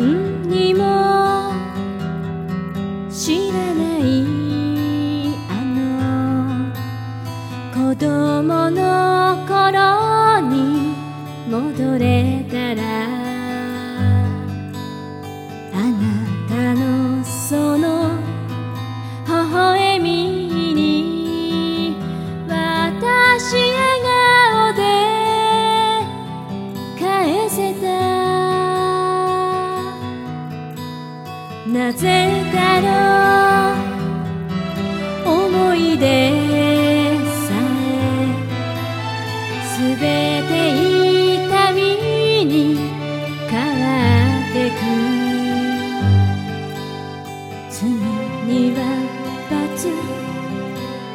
何にも知らないあの子供の頃に戻れたらなぜだろう思い出さえす。べて痛みに変わってく。罪には罰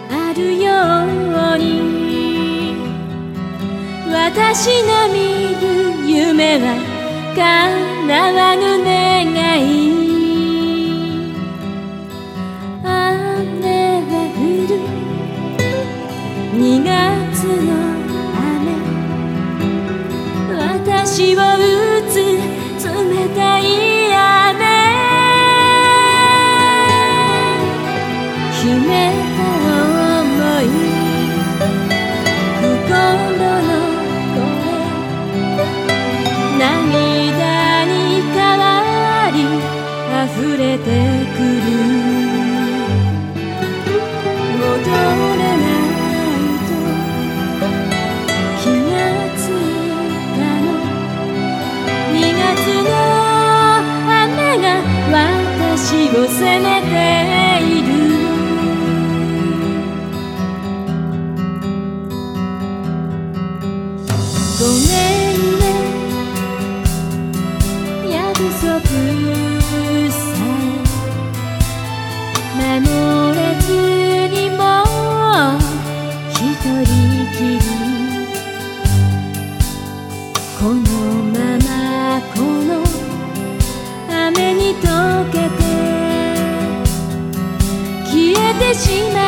あるように私の見る夢は叶わぬ願い met このままこの雨に溶けて消えてしまえ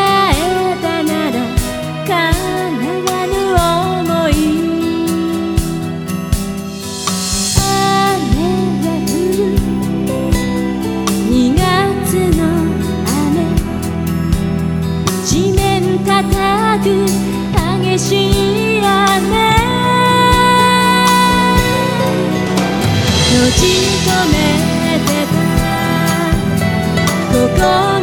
く激しい雨。閉じ込めてた心。